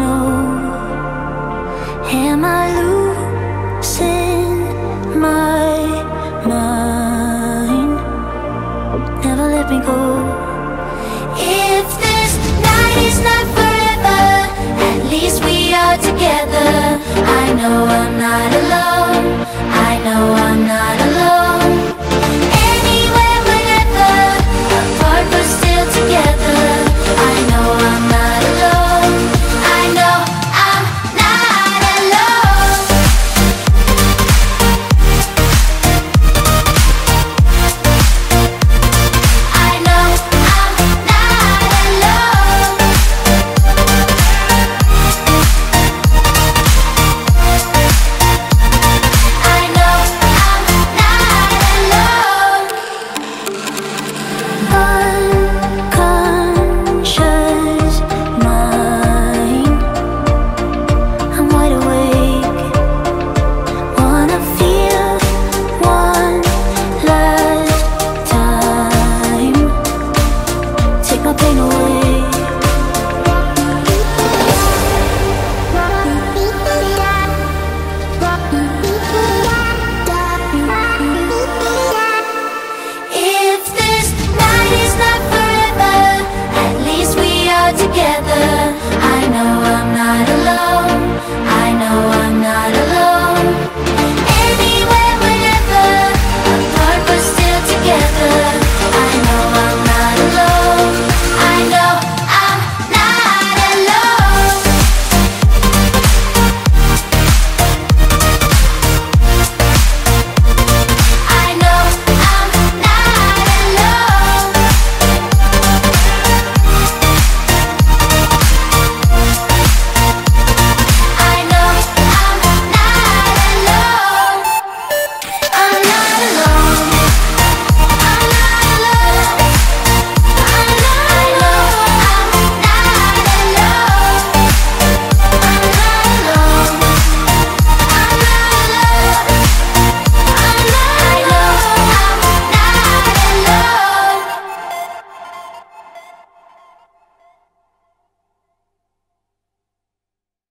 know? Am I losing?